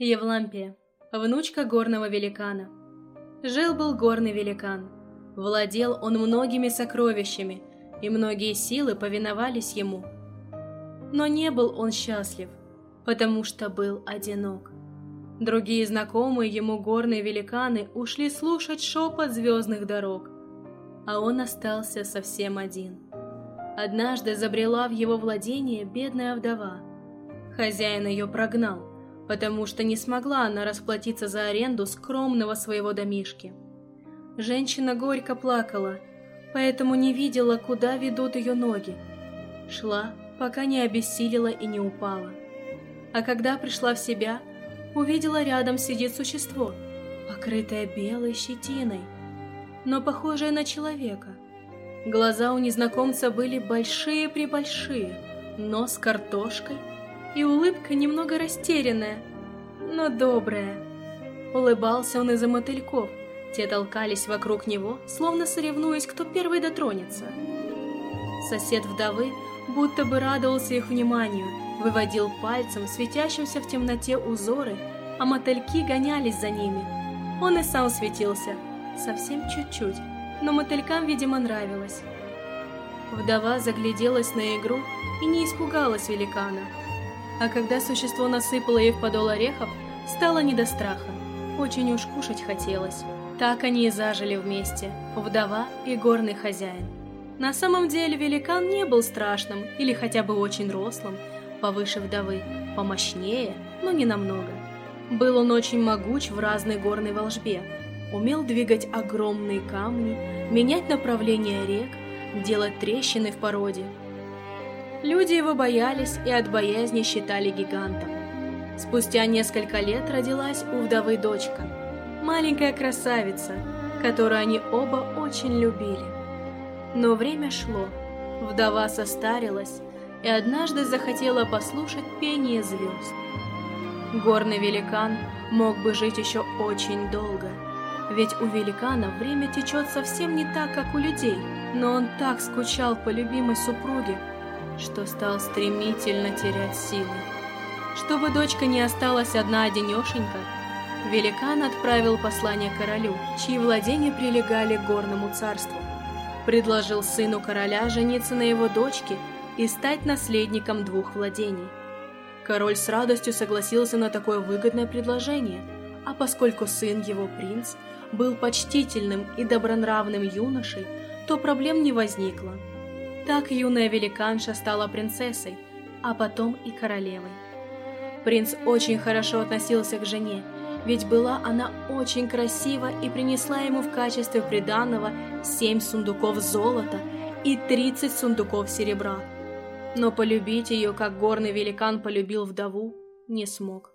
Евлампия, внучка горного великана. Жил-был горный великан. Владел он многими сокровищами, и многие силы повиновались ему. Но не был он счастлив, потому что был одинок. Другие знакомые ему горные великаны ушли слушать шепот звездных дорог, а он остался совсем один. Однажды забрела в его владение бедная вдова. Хозяин ее прогнал, потому что не смогла она расплатиться за аренду скромного своего домишки. Женщина горько плакала, поэтому не видела, куда ведут ее ноги. Шла, пока не обессилила и не упала. А когда пришла в себя, увидела рядом сидит существо, покрытое белой щетиной, но похожее на человека. Глаза у незнакомца были большие-пребольшие, нос картошкой – и улыбка немного растерянная, но добрая. Улыбался он из-за мотыльков, те толкались вокруг него, словно соревнуясь, кто первый дотронется. Сосед вдовы будто бы радовался их вниманию, выводил пальцем светящимся в темноте узоры, а мотыльки гонялись за ними. Он и сам светился, совсем чуть-чуть, но мотылькам, видимо, нравилось. Вдова загляделась на игру и не испугалась великана, а когда существо насыпало ей в подол орехов, стало не до страха. Очень уж кушать хотелось. Так они и зажили вместе, вдова и горный хозяин. На самом деле великан не был страшным или хотя бы очень рослым, повыше вдовы, помощнее, но не намного. Был он очень могуч в разной горной волжбе, умел двигать огромные камни, менять направление рек, делать трещины в породе, Люди его боялись и от боязни считали гигантом. Спустя несколько лет родилась у вдовы дочка, маленькая красавица, которую они оба очень любили. Но время шло, вдова состарилась и однажды захотела послушать пение звезд. Горный великан мог бы жить еще очень долго, ведь у великана время течет совсем не так, как у людей, но он так скучал по любимой супруге, что стал стремительно терять силы. Чтобы дочка не осталась одна-одинешенька, великан отправил послание королю, чьи владения прилегали к горному царству. Предложил сыну короля жениться на его дочке и стать наследником двух владений. Король с радостью согласился на такое выгодное предложение, а поскольку сын его принц был почтительным и добронравным юношей, то проблем не возникло. Так юная великанша стала принцессой, а потом и королевой. Принц очень хорошо относился к жене, ведь была она очень красива и принесла ему в качестве приданного семь сундуков золота и тридцать сундуков серебра. Но полюбить ее, как горный великан полюбил вдову, не смог.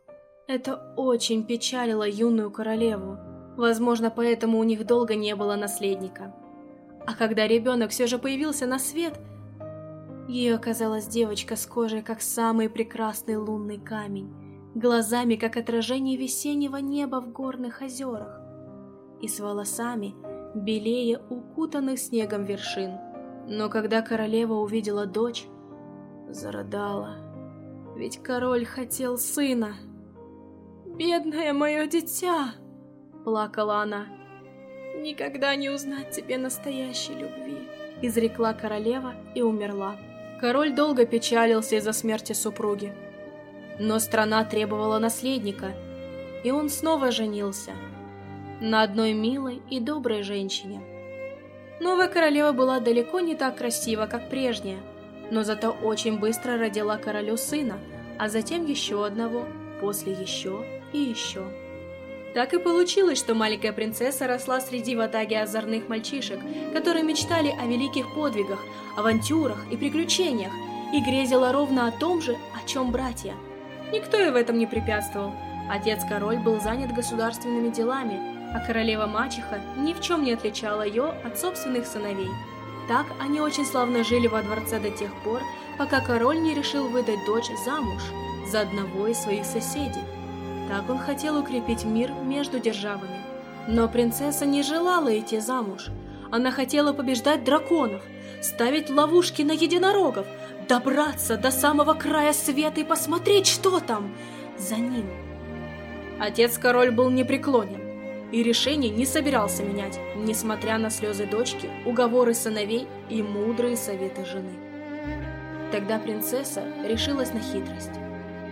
Это очень печалило юную королеву. Возможно, поэтому у них долго не было наследника. А когда ребенок все же появился на свет, ее оказалась девочка с кожей, как самый прекрасный лунный камень, глазами, как отражение весеннего неба в горных озерах, и с волосами, белее укутанных снегом вершин. Но когда королева увидела дочь, зарыдала, ведь король хотел сына. «Бедное мое дитя!» — плакала она. «Никогда не узнать тебе настоящей любви», — изрекла королева и умерла. Король долго печалился из-за смерти супруги. Но страна требовала наследника, и он снова женился на одной милой и доброй женщине. Новая королева была далеко не так красива, как прежняя, но зато очень быстро родила королю сына, а затем еще одного, после еще и еще. Так и получилось, что маленькая принцесса росла среди ватаги озорных мальчишек, которые мечтали о великих подвигах, авантюрах и приключениях, и грезила ровно о том же, о чем братья. Никто ей в этом не препятствовал. Отец-король был занят государственными делами, а королева-мачеха ни в чем не отличала ее от собственных сыновей. Так они очень славно жили во дворце до тех пор, пока король не решил выдать дочь замуж за одного из своих соседей. Так он хотел укрепить мир между державами. Но принцесса не желала идти замуж. Она хотела побеждать драконов, ставить ловушки на единорогов, добраться до самого края света и посмотреть, что там за ним. Отец-король был непреклонен и решение не собирался менять, несмотря на слезы дочки, уговоры сыновей и мудрые советы жены. Тогда принцесса решилась на хитрость.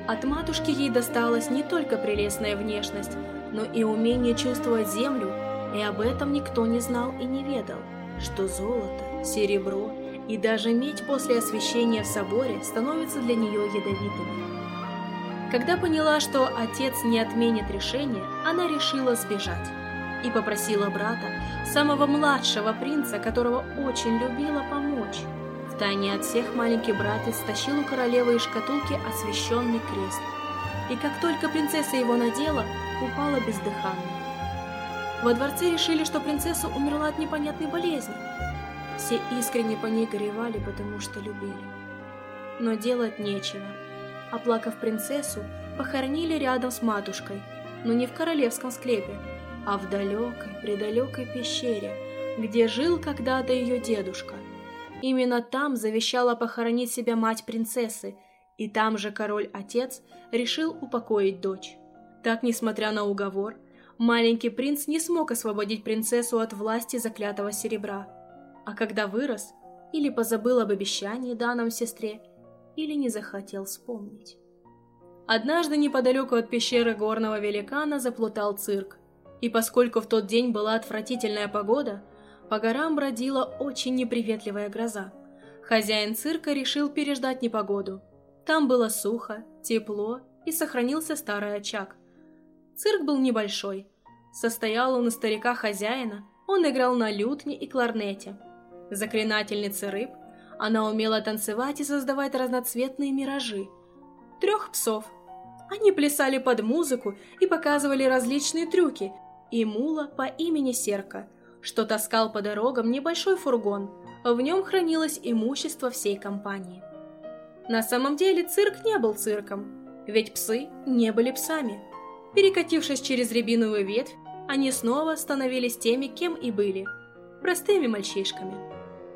От матушки ей досталась не только прелестная внешность, но и умение чувствовать землю, и об этом никто не знал и не ведал, что золото, серебро и даже медь после освящения в соборе становятся для нее ядовитыми. Когда поняла, что отец не отменит решение, она решила сбежать и попросила брата, самого младшего принца, которого очень любила, помочь. Втайне от всех маленький братец стащил у королевы из шкатулки освященный крест. И как только принцесса его надела, упала бездыханной. Во дворце решили, что принцесса умерла от непонятной болезни. Все искренне по ней горевали, потому что любили. Но делать нечего. Оплакав принцессу, похоронили рядом с матушкой, но не в королевском склепе, а в далекой, предалекой пещере, где жил когда-то ее дедушка. Именно там завещала похоронить себя мать принцессы, и там же король-отец решил упокоить дочь. Так, несмотря на уговор, маленький принц не смог освободить принцессу от власти заклятого серебра. А когда вырос, или позабыл об обещании данном сестре, или не захотел вспомнить. Однажды неподалеку от пещеры горного великана заплутал цирк, и поскольку в тот день была отвратительная погода, по горам бродила очень неприветливая гроза. Хозяин цирка решил переждать непогоду. Там было сухо, тепло и сохранился старый очаг. Цирк был небольшой. Состоял он из старика-хозяина, он играл на лютне и кларнете. Заклинательница рыб, она умела танцевать и создавать разноцветные миражи. Трех псов. Они плясали под музыку и показывали различные трюки. И мула по имени Серка – что таскал по дорогам небольшой фургон, в нем хранилось имущество всей компании. На самом деле цирк не был цирком, ведь псы не были псами. Перекатившись через рябиновую ветвь, они снова становились теми, кем и были – простыми мальчишками.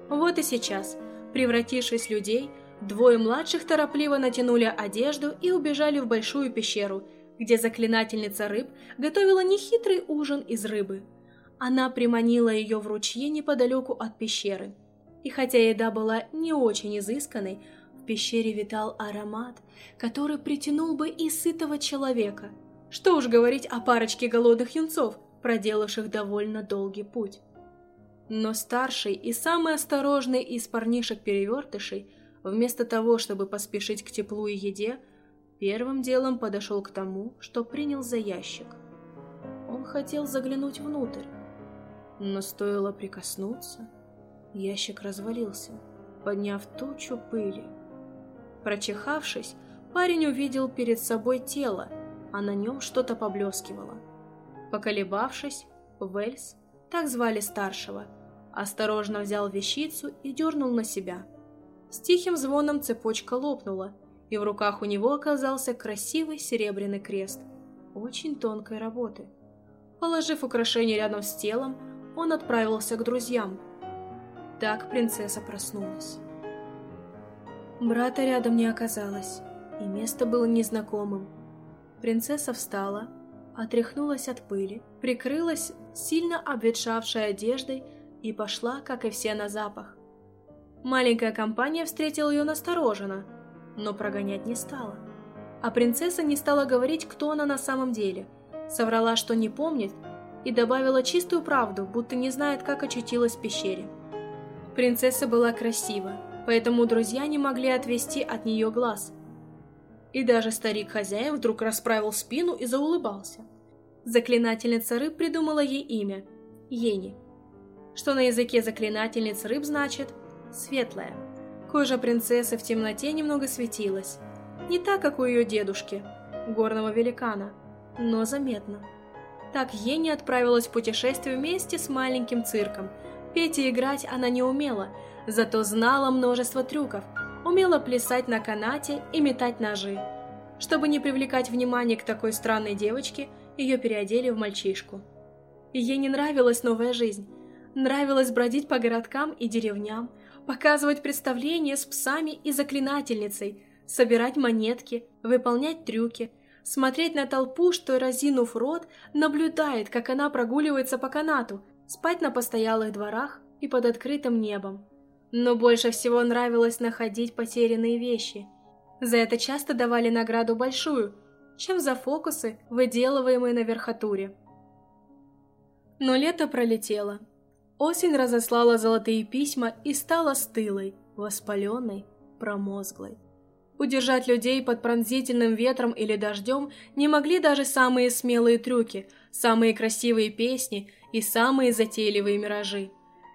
Вот и сейчас, превратившись в людей, двое младших торопливо натянули одежду и убежали в большую пещеру, где заклинательница рыб готовила нехитрый ужин из рыбы – она приманила ее в ручье неподалеку от пещеры. И хотя еда была не очень изысканной, в пещере витал аромат, который притянул бы и сытого человека. Что уж говорить о парочке голодных юнцов, проделавших довольно долгий путь. Но старший и самый осторожный из парнишек-перевертышей, вместо того, чтобы поспешить к теплу и еде, первым делом подошел к тому, что принял за ящик. Он хотел заглянуть внутрь, но стоило прикоснуться, ящик развалился, подняв тучу пыли. Прочихавшись, парень увидел перед собой тело, а на нем что-то поблескивало. Поколебавшись, Вельс, так звали старшего, осторожно взял вещицу и дернул на себя. С тихим звоном цепочка лопнула, и в руках у него оказался красивый серебряный крест, очень тонкой работы. Положив украшение рядом с телом, он отправился к друзьям. Так принцесса проснулась. Брата рядом не оказалось, и место было незнакомым. Принцесса встала, отряхнулась от пыли, прикрылась сильно обветшавшей одеждой и пошла, как и все, на запах. Маленькая компания встретила ее настороженно, но прогонять не стала. А принцесса не стала говорить, кто она на самом деле. Соврала, что не помнит, и добавила чистую правду, будто не знает, как очутилась в пещере. Принцесса была красива, поэтому друзья не могли отвести от нее глаз. И даже старик-хозяин вдруг расправил спину и заулыбался. Заклинательница рыб придумала ей имя – Ени, что на языке заклинательниц рыб значит «светлая». Кожа принцессы в темноте немного светилась, не так, как у ее дедушки, горного великана, но заметно. Так Ени отправилась в путешествие вместе с маленьким цирком. Петь и играть она не умела, зато знала множество трюков, умела плясать на канате и метать ножи. Чтобы не привлекать внимание к такой странной девочке, ее переодели в мальчишку. Ей не нравилась новая жизнь. Нравилось бродить по городкам и деревням, показывать представления с псами и заклинательницей, собирать монетки, выполнять трюки – Смотреть на толпу, что, разинув рот, наблюдает, как она прогуливается по канату, спать на постоялых дворах и под открытым небом. Но больше всего нравилось находить потерянные вещи. За это часто давали награду большую, чем за фокусы, выделываемые на верхотуре. Но лето пролетело. Осень разослала золотые письма и стала стылой, воспаленной, промозглой. Удержать людей под пронзительным ветром или дождем не могли даже самые смелые трюки, самые красивые песни и самые затейливые миражи.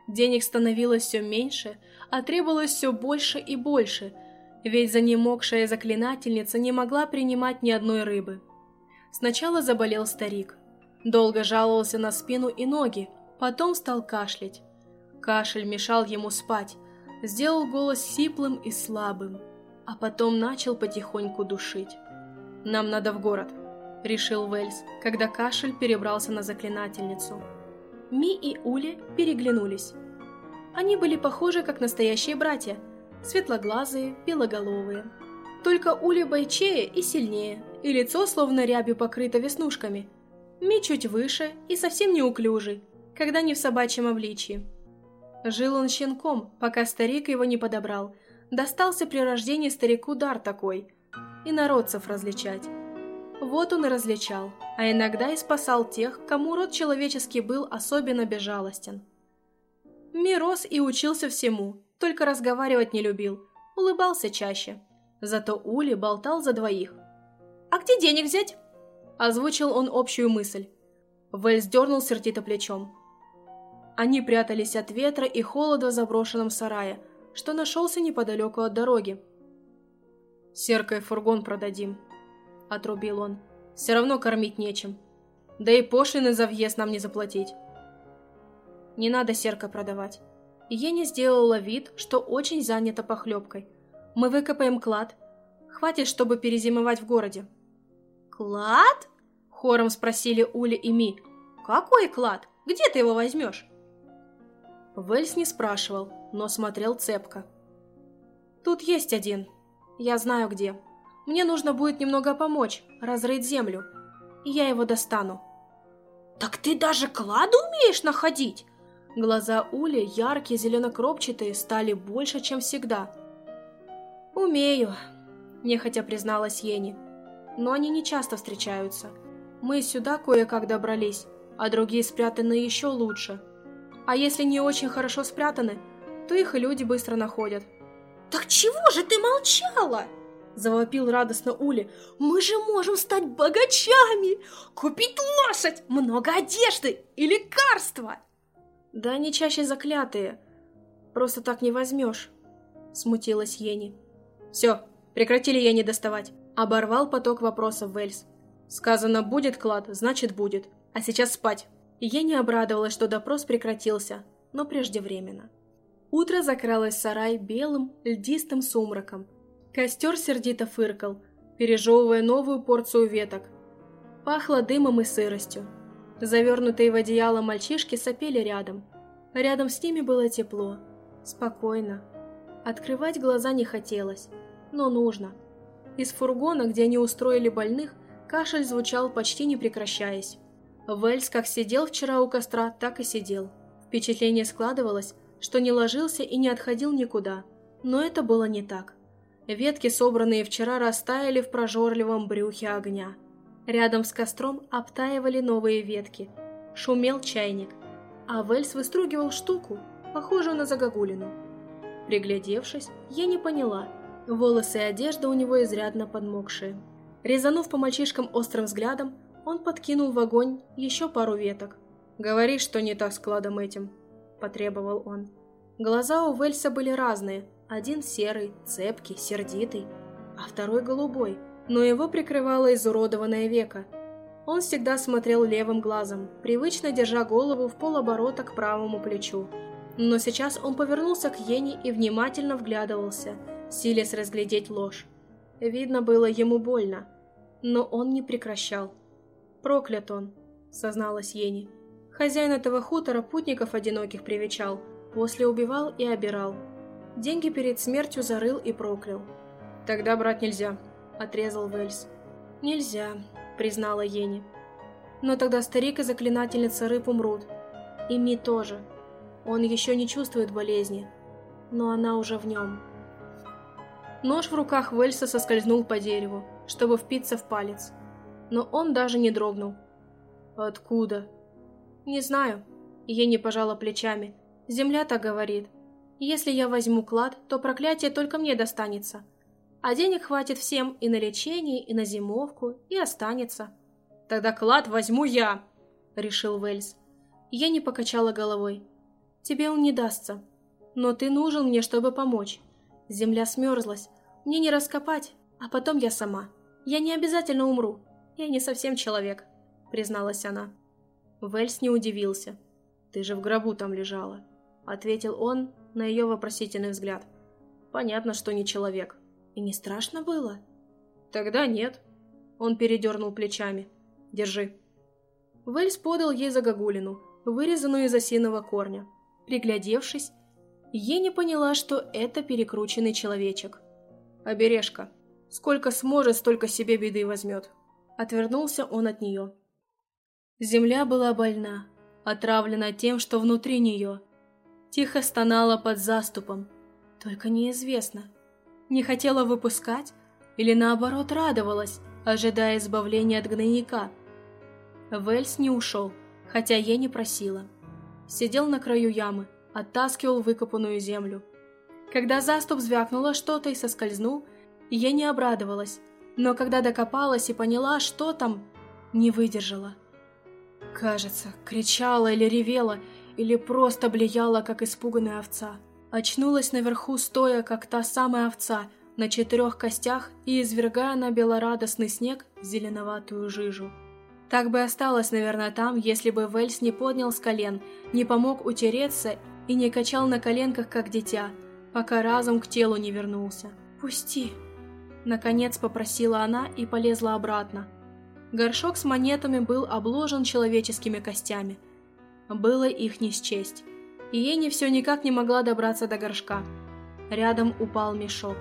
Денег становилось все меньше, а требовалось все больше и больше, ведь занемогшая заклинательница не могла принимать ни одной рыбы. Сначала заболел старик. Долго жаловался на спину и ноги, потом стал кашлять. Кашель мешал ему спать, сделал голос сиплым и слабым а потом начал потихоньку душить. «Нам надо в город», — решил Вельс, когда кашель перебрался на заклинательницу. Ми и Ули переглянулись. Они были похожи, как настоящие братья, светлоглазые, белоголовые. Только Ули бойчее и сильнее, и лицо словно рябью покрыто веснушками. Ми чуть выше и совсем неуклюжий, когда не в собачьем обличье. Жил он щенком, пока старик его не подобрал — Достался при рождении старику дар такой – и народцев различать. Вот он и различал, а иногда и спасал тех, кому род человеческий был особенно безжалостен. Мирос и учился всему, только разговаривать не любил, улыбался чаще. Зато Ули болтал за двоих. «А где денег взять?» Озвучил он общую мысль. Вэль сдернул сердито плечом. Они прятались от ветра и холода в заброшенном сарае – что нашелся неподалеку от дороги. «Серкой фургон продадим», — отрубил он. «Все равно кормить нечем. Да и пошлины за въезд нам не заплатить». «Не надо серка продавать». Ени сделала вид, что очень занята похлебкой. «Мы выкопаем клад. Хватит, чтобы перезимовать в городе». «Клад?» — хором спросили Ули и Ми. «Какой клад? Где ты его возьмешь?» Вельс не спрашивал, но смотрел цепко. «Тут есть один. Я знаю где. Мне нужно будет немного помочь, разрыть землю, и я его достану». «Так ты даже клады умеешь находить?» Глаза Ули, яркие, зеленокропчатые, стали больше, чем всегда. «Умею», – нехотя призналась Ени. «Но они не часто встречаются. Мы сюда кое-как добрались, а другие спрятаны еще лучше». А если не очень хорошо спрятаны, то их и люди быстро находят. «Так чего же ты молчала?» Завопил радостно Ули. «Мы же можем стать богачами! Купить лошадь, много одежды и лекарства!» «Да они чаще заклятые. Просто так не возьмешь», — смутилась Ени. «Все, прекратили Ени доставать», — оборвал поток вопросов Вельс. «Сказано, будет клад, значит будет. А сейчас спать». Не обрадовалась, что допрос прекратился, но преждевременно. Утро закралось в сарай белым, льдистым сумраком. Костер сердито фыркал, пережевывая новую порцию веток. Пахло дымом и сыростью. Завернутые в одеяло мальчишки сопели рядом. Рядом с ними было тепло, спокойно. Открывать глаза не хотелось, но нужно. Из фургона, где они устроили больных, кашель звучал почти не прекращаясь. Вельс как сидел вчера у костра, так и сидел. Впечатление складывалось, что не ложился и не отходил никуда. Но это было не так. Ветки, собранные вчера, растаяли в прожорливом брюхе огня. Рядом с костром обтаивали новые ветки. Шумел чайник. А Вельс выстругивал штуку, похожую на загогулину. Приглядевшись, я не поняла. Волосы и одежда у него изрядно подмокшие. Резанув по мальчишкам острым взглядом, он подкинул в огонь еще пару веток. «Говори, что не так с кладом этим», – потребовал он. Глаза у Вельса были разные. Один серый, цепкий, сердитый, а второй голубой, но его прикрывало изуродованное веко. Он всегда смотрел левым глазом, привычно держа голову в полоборота к правому плечу. Но сейчас он повернулся к Йене и внимательно вглядывался, силясь разглядеть ложь. Видно было ему больно, но он не прекращал. «Проклят он», — созналась Ени. Хозяин этого хутора путников одиноких привечал, после убивал и обирал. Деньги перед смертью зарыл и проклял. «Тогда брать нельзя», — отрезал Вельс. «Нельзя», — признала Ени. «Но тогда старик и заклинательница рыб умрут. И Ми тоже. Он еще не чувствует болезни, но она уже в нем». Нож в руках Вельса соскользнул по дереву, чтобы впиться в палец. Но он даже не дрогнул. «Откуда?» «Не знаю». Ени пожала плечами. «Земля так говорит. Если я возьму клад, то проклятие только мне достанется. А денег хватит всем и на лечение, и на зимовку, и останется». «Тогда клад возьму я», — решил Вельс. Я не покачала головой. «Тебе он не дастся. Но ты нужен мне, чтобы помочь. Земля смерзлась. Мне не раскопать, а потом я сама. Я не обязательно умру. Я не совсем человек», — призналась она. Вельс не удивился. «Ты же в гробу там лежала», — ответил он на ее вопросительный взгляд. «Понятно, что не человек». «И не страшно было?» «Тогда нет». Он передернул плечами. «Держи». Вельс подал ей загогулину, вырезанную из осиного корня. Приглядевшись, Ей не поняла, что это перекрученный человечек. «Обережка. Сколько сможет, столько себе беды возьмет». Отвернулся он от нее. Земля была больна, отравлена тем, что внутри нее. Тихо стонала под заступом. Только неизвестно, не хотела выпускать или наоборот радовалась, ожидая избавления от гнойника. Вельс не ушел, хотя ей не просила. Сидел на краю ямы, оттаскивал выкопанную землю. Когда заступ звякнуло что-то и соскользнул, я не обрадовалась, но когда докопалась и поняла, что там, не выдержала. Кажется, кричала или ревела, или просто блеяла, как испуганная овца. Очнулась наверху, стоя, как та самая овца, на четырех костях и извергая на белорадостный снег зеленоватую жижу. Так бы осталось, наверное, там, если бы Вельс не поднял с колен, не помог утереться и не качал на коленках, как дитя, пока разум к телу не вернулся. «Пусти!» Наконец попросила она и полезла обратно. Горшок с монетами был обложен человеческими костями. Было их не счесть. И Ени все никак не могла добраться до горшка. Рядом упал мешок.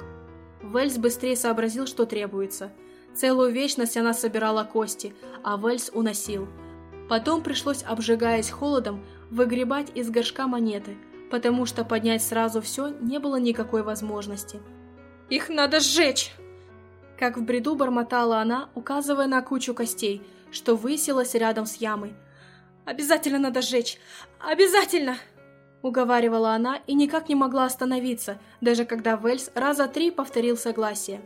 Вельс быстрее сообразил, что требуется. Целую вечность она собирала кости, а Вельс уносил. Потом пришлось, обжигаясь холодом, выгребать из горшка монеты, потому что поднять сразу все не было никакой возможности. «Их надо сжечь!» Как в бреду бормотала она, указывая на кучу костей, что высилась рядом с ямой. «Обязательно надо сжечь! Обязательно!» Уговаривала она и никак не могла остановиться, даже когда Вельс раза три повторил согласие.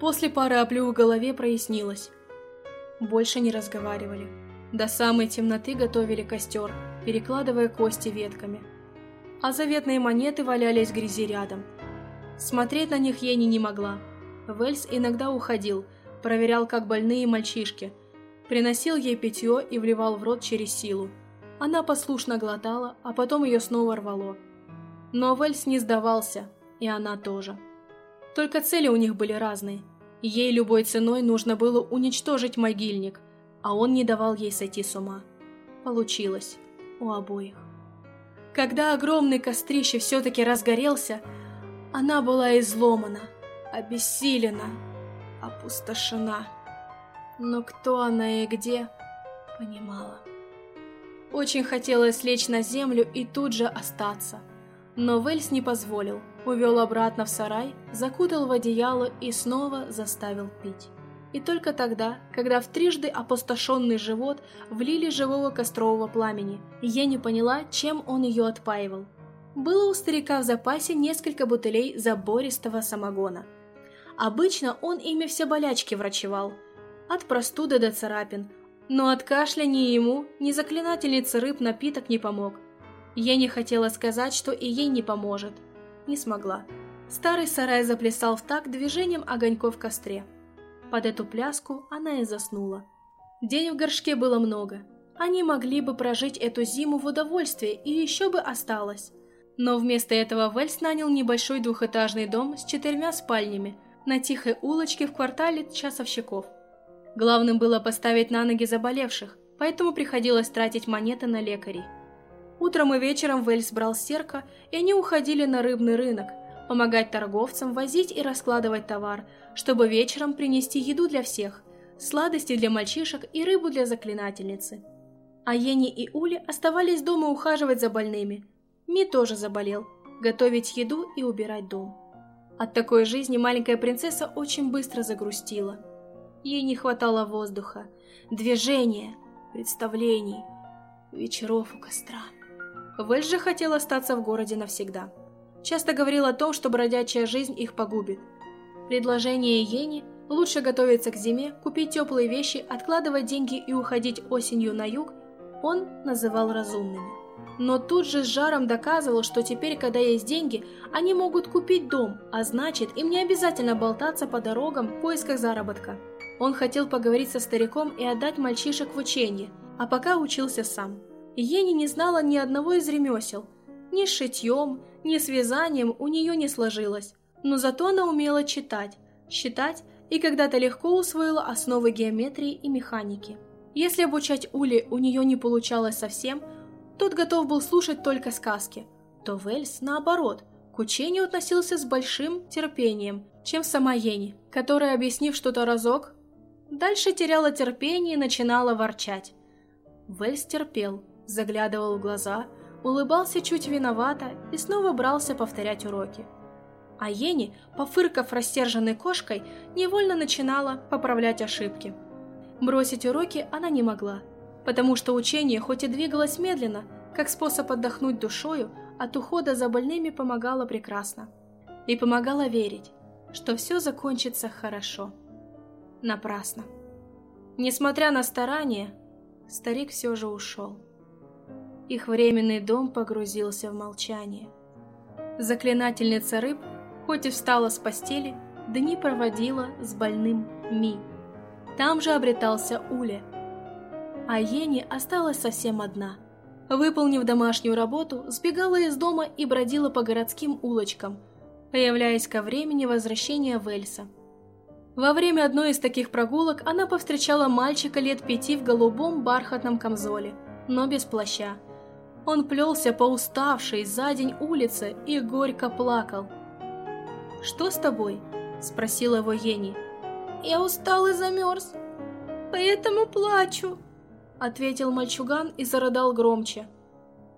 После пары оплю в голове прояснилось. Больше не разговаривали. До самой темноты готовили костер, перекладывая кости ветками. А заветные монеты валялись в грязи рядом. Смотреть на них Ени не могла. Вельс иногда уходил, проверял, как больные мальчишки, приносил ей питье и вливал в рот через силу. Она послушно глотала, а потом ее снова рвало. Но Вельс не сдавался, и она тоже. Только цели у них были разные. Ей любой ценой нужно было уничтожить могильник, а он не давал ей сойти с ума. Получилось у обоих. Когда огромный кострище все-таки разгорелся, она была изломана, обессилена, опустошена. Но кто она и где, понимала. Очень хотелось лечь на землю и тут же остаться. Но Вельс не позволил, увел обратно в сарай, закутал в одеяло и снова заставил пить. И только тогда, когда в трижды опустошенный живот влили живого кострового пламени, я не поняла, чем он ее отпаивал. Было у старика в запасе несколько бутылей забористого самогона. Обычно он ими все болячки врачевал, от простуды до царапин, но от кашля ни ему, ни заклинательнице рыб напиток не помог. Я не хотела сказать, что и ей не поможет. Не смогла. Старый сарай заплясал в такт движением огоньков в костре. Под эту пляску она и заснула. День в горшке было много. Они могли бы прожить эту зиму в удовольствии и еще бы осталось. Но вместо этого Вельс нанял небольшой двухэтажный дом с четырьмя спальнями на тихой улочке в квартале часовщиков. Главным было поставить на ноги заболевших, поэтому приходилось тратить монеты на лекарей. Утром и вечером Вельс брал серка, и они уходили на рыбный рынок – помогать торговцам возить и раскладывать товар, чтобы вечером принести еду для всех. сладости для мальчишек и рыбу для заклинательницы. А Ени и Ули оставались дома ухаживать за больными. Ми тоже заболел, готовить еду и убирать дом. От такой жизни маленькая принцесса очень быстро загрустила. Ей не хватало воздуха, движения, представлений, вечеров у костра. Вэль же хотел остаться в городе навсегда. Часто говорил о том, что бродячая жизнь их погубит. Предложение Ени лучше готовиться к зиме, купить теплые вещи, откладывать деньги и уходить осенью на юг он называл разумными. Но тут же с жаром доказывал, что теперь, когда есть деньги, они могут купить дом, а значит, им не обязательно болтаться по дорогам в поисках заработка. Он хотел поговорить со стариком и отдать мальчишек в учение, а пока учился сам. Ени не знала ни одного из ремесел. Ни шитьем, ни с вязанием у нее не сложилось. Но зато она умела читать, считать и когда-то легко усвоила основы геометрии и механики. Если обучать Ули у нее не получалось совсем, тот готов был слушать только сказки, то Вельс, наоборот, к учению относился с большим терпением, чем сама Ени, которая, объяснив что-то разок, дальше теряла терпение и начинала ворчать. Вельс терпел, заглядывал в глаза, улыбался чуть виновато и снова брался повторять уроки. А Ени, пофыркав растерженной кошкой, невольно начинала поправлять ошибки. Бросить уроки она не могла, потому что учение хоть и двигалось медленно, как способ отдохнуть душою, от ухода за больными помогало прекрасно. И помогало верить, что все закончится хорошо. Напрасно. Несмотря на старания, старик все же ушел. Их временный дом погрузился в молчание. Заклинательница рыб, хоть и встала с постели, дни проводила с больным Ми. Там же обретался Уля. А Ени осталась совсем одна. Выполнив домашнюю работу, сбегала из дома и бродила по городским улочкам, появляясь ко времени возвращения Вельса. Во время одной из таких прогулок она повстречала мальчика лет пяти в голубом бархатном камзоле, но без плаща. Он плелся по уставшей за день улице и горько плакал. «Что с тобой?» – спросила его Ени. «Я устал и замерз, поэтому плачу», – ответил мальчуган и зарыдал громче.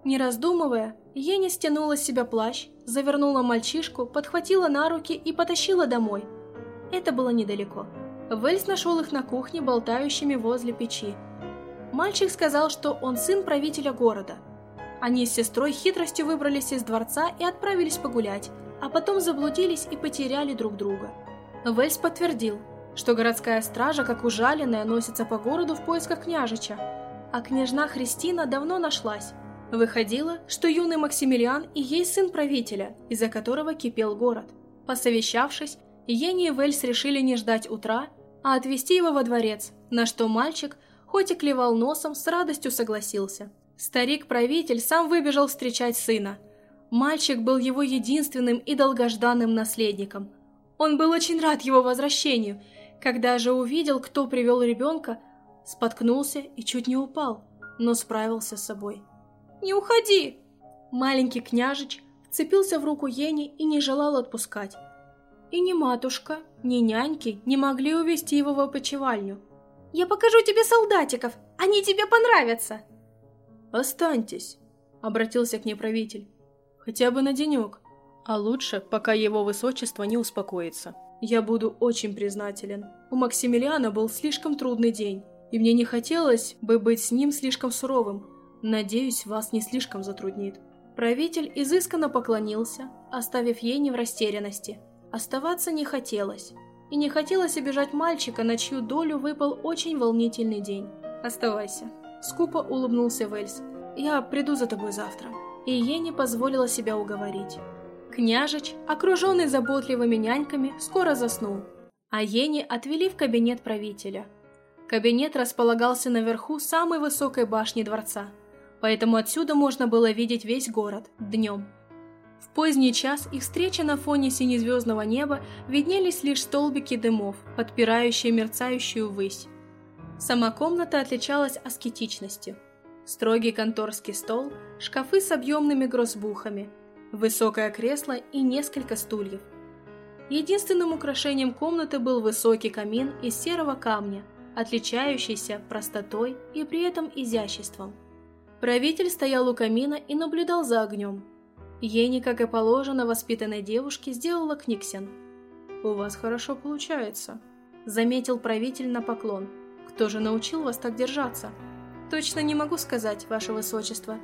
Не раздумывая, Ени стянула с себя плащ, завернула мальчишку, подхватила на руки и потащила домой. Это было недалеко. Вельс нашел их на кухне, болтающими возле печи. Мальчик сказал, что он сын правителя города – они с сестрой хитростью выбрались из дворца и отправились погулять, а потом заблудились и потеряли друг друга. Вельс подтвердил, что городская стража, как ужаленная, носится по городу в поисках княжича, а княжна Христина давно нашлась. Выходило, что юный Максимилиан и есть сын правителя, из-за которого кипел город. Посовещавшись, Ени и Вельс решили не ждать утра, а отвезти его во дворец, на что мальчик, хоть и клевал носом, с радостью согласился. Старик-правитель сам выбежал встречать сына. Мальчик был его единственным и долгожданным наследником. Он был очень рад его возвращению. Когда же увидел, кто привел ребенка, споткнулся и чуть не упал, но справился с собой. «Не уходи!» Маленький княжич вцепился в руку Ени и не желал отпускать. И ни матушка, ни няньки не могли увести его в опочивальню. «Я покажу тебе солдатиков, они тебе понравятся!» «Останьтесь», — обратился к ней правитель. «Хотя бы на денек, а лучше, пока его высочество не успокоится. Я буду очень признателен. У Максимилиана был слишком трудный день, и мне не хотелось бы быть с ним слишком суровым. Надеюсь, вас не слишком затруднит». Правитель изысканно поклонился, оставив ей не в растерянности. Оставаться не хотелось. И не хотелось обижать мальчика, на чью долю выпал очень волнительный день. «Оставайся», Скупо улыбнулся Вельс. «Я приду за тобой завтра». И Ени позволила себя уговорить. Княжич, окруженный заботливыми няньками, скоро заснул, а Ени отвели в кабинет правителя. Кабинет располагался наверху самой высокой башни дворца, поэтому отсюда можно было видеть весь город днем. В поздний час их встреча на фоне синезвездного неба виднелись лишь столбики дымов, подпирающие мерцающую высь. Сама комната отличалась аскетичностью. Строгий конторский стол, шкафы с объемными грозбухами, высокое кресло и несколько стульев. Единственным украшением комнаты был высокий камин из серого камня, отличающийся простотой и при этом изяществом. Правитель стоял у камина и наблюдал за огнем. Ени, как и положено воспитанной девушке, сделала книгсен. «У вас хорошо получается», — заметил правитель на поклон. «Кто же научил вас так держаться?» «Точно не могу сказать, ваше высочество.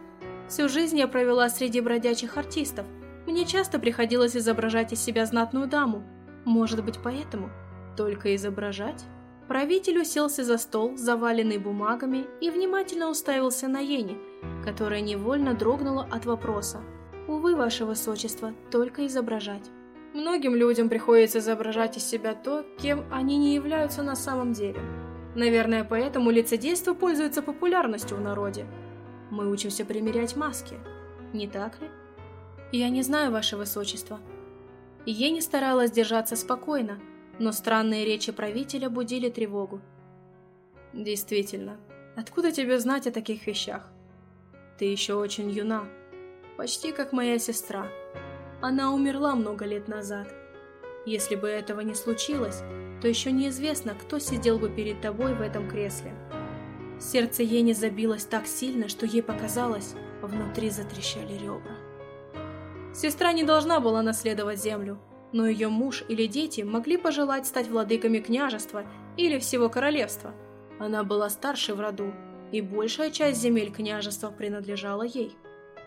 Всю жизнь я провела среди бродячих артистов. Мне часто приходилось изображать из себя знатную даму. Может быть, поэтому?» «Только изображать?» Правитель уселся за стол, заваленный бумагами, и внимательно уставился на Йене, которая невольно дрогнула от вопроса. «Увы, ваше высочество, только изображать». Многим людям приходится изображать из себя то, кем они не являются на самом деле. Наверное, поэтому лицедейство пользуется популярностью в народе. Мы учимся примерять маски, не так ли? Я не знаю, ваше высочество. Йене старалась держаться спокойно, но странные речи правителя будили тревогу. «Действительно, откуда тебе знать о таких вещах? Ты еще очень юна, почти как моя сестра. Она умерла много лет назад. Если бы этого не случилось, то еще неизвестно, кто сидел бы перед тобой в этом кресле». Сердце Ени забилось так сильно, что ей показалось, внутри затрещали ребра. Сестра не должна была наследовать землю, но ее муж или дети могли пожелать стать владыками княжества или всего королевства. Она была старше в роду, и большая часть земель княжества принадлежала ей.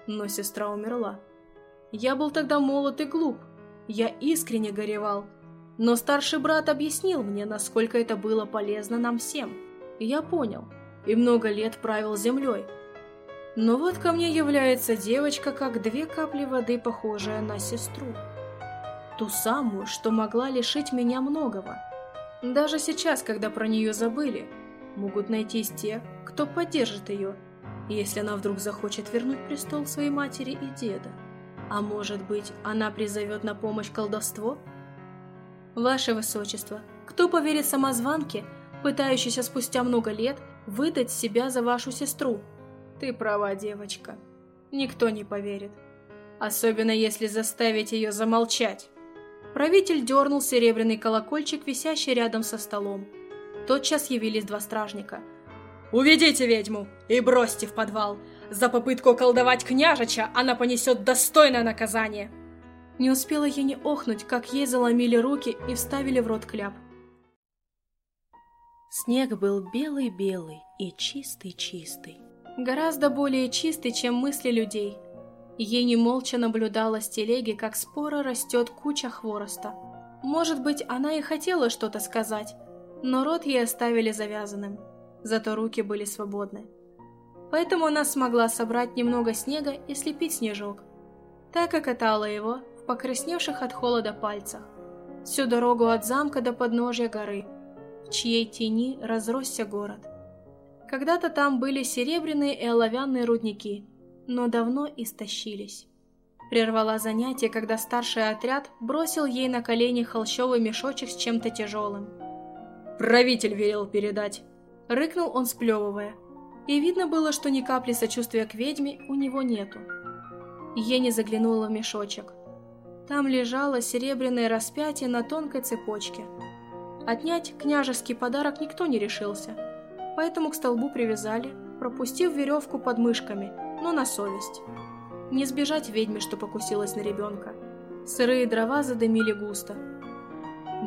Но сестра умерла. Я был тогда молод и глуп, я искренне горевал, но старший брат объяснил мне, насколько это было полезно нам всем. я понял, и много лет правил землей. Но вот ко мне является девочка, как две капли воды, похожая на сестру ту самую, что могла лишить меня многого. Даже сейчас, когда про нее забыли, могут найтись те, кто поддержит ее, если она вдруг захочет вернуть престол своей матери и деда. А может быть, она призовет на помощь колдовство? Ваше Высочество, кто поверит самозванке, пытающейся спустя много лет выдать себя за вашу сестру? Ты права, девочка. Никто не поверит. Особенно если заставить ее замолчать. Правитель дернул серебряный колокольчик, висящий рядом со столом. Тотчас явились два стражника. «Уведите ведьму и бросьте в подвал! За попытку колдовать княжича она понесет достойное наказание!» Не успела я не охнуть, как ей заломили руки и вставили в рот кляп. Снег был белый-белый и чистый-чистый. Гораздо более чистый, чем мысли людей – Ени молча наблюдала с телеги, как спора растет куча хвороста. Может быть, она и хотела что-то сказать, но рот ей оставили завязанным, зато руки были свободны. Поэтому она смогла собрать немного снега и слепить снежок. Так и катала его в покрасневших от холода пальцах. Всю дорогу от замка до подножья горы, в чьей тени разросся город. Когда-то там были серебряные и оловянные рудники – но давно истощились. Прервала занятие, когда старший отряд бросил ей на колени холщовый мешочек с чем-то тяжелым. «Правитель велел передать!» Рыкнул он, сплевывая. И видно было, что ни капли сочувствия к ведьме у него нету. Ени заглянула в мешочек. Там лежало серебряное распятие на тонкой цепочке. Отнять княжеский подарок никто не решился, поэтому к столбу привязали, пропустив веревку под мышками – но на совесть. Не сбежать ведьме, что покусилась на ребенка. Сырые дрова задымили густо.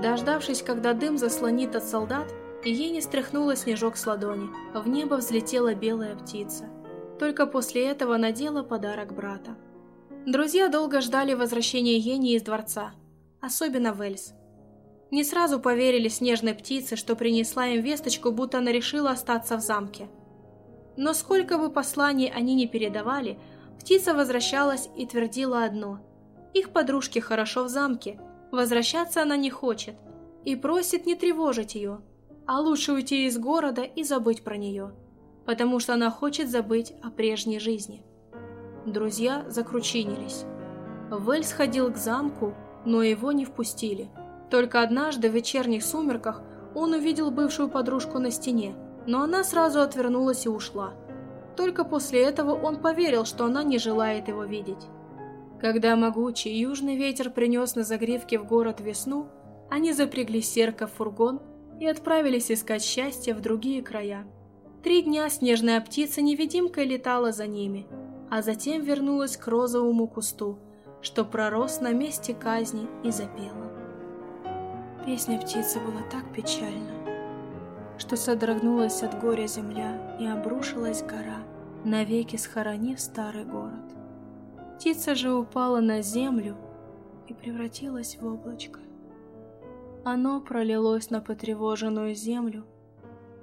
Дождавшись, когда дым заслонит от солдат, ей не стряхнула снежок с ладони, в небо взлетела белая птица. Только после этого надела подарок брата. Друзья долго ждали возвращения Ени из дворца, особенно Вельс. Не сразу поверили снежной птице, что принесла им весточку, будто она решила остаться в замке – но сколько бы посланий они ни передавали, птица возвращалась и твердила одно. Их подружке хорошо в замке, возвращаться она не хочет и просит не тревожить ее, а лучше уйти из города и забыть про нее, потому что она хочет забыть о прежней жизни. Друзья закручинились. Вэль сходил к замку, но его не впустили. Только однажды в вечерних сумерках он увидел бывшую подружку на стене – но она сразу отвернулась и ушла. Только после этого он поверил, что она не желает его видеть. Когда могучий южный ветер принес на загривке в город весну, они запрягли серка в фургон, и отправились искать счастье в другие края. Три дня снежная птица-невидимкой летала за ними, а затем вернулась к розовому кусту, что пророс на месте казни и запела. Песня птицы была так печальна, что содрогнулась от горя земля и обрушилась гора, навеки схоронив старый город. Птица же упала на землю и превратилась в облачко. Оно пролилось на потревоженную землю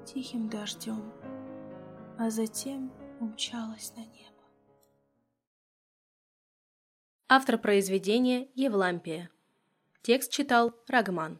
тихим дождем, а затем умчалось на небо. Автор произведения Евлампия. Текст читал Рагман.